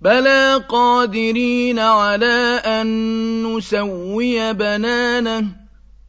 بلى قادرين على أن نسوي بنانه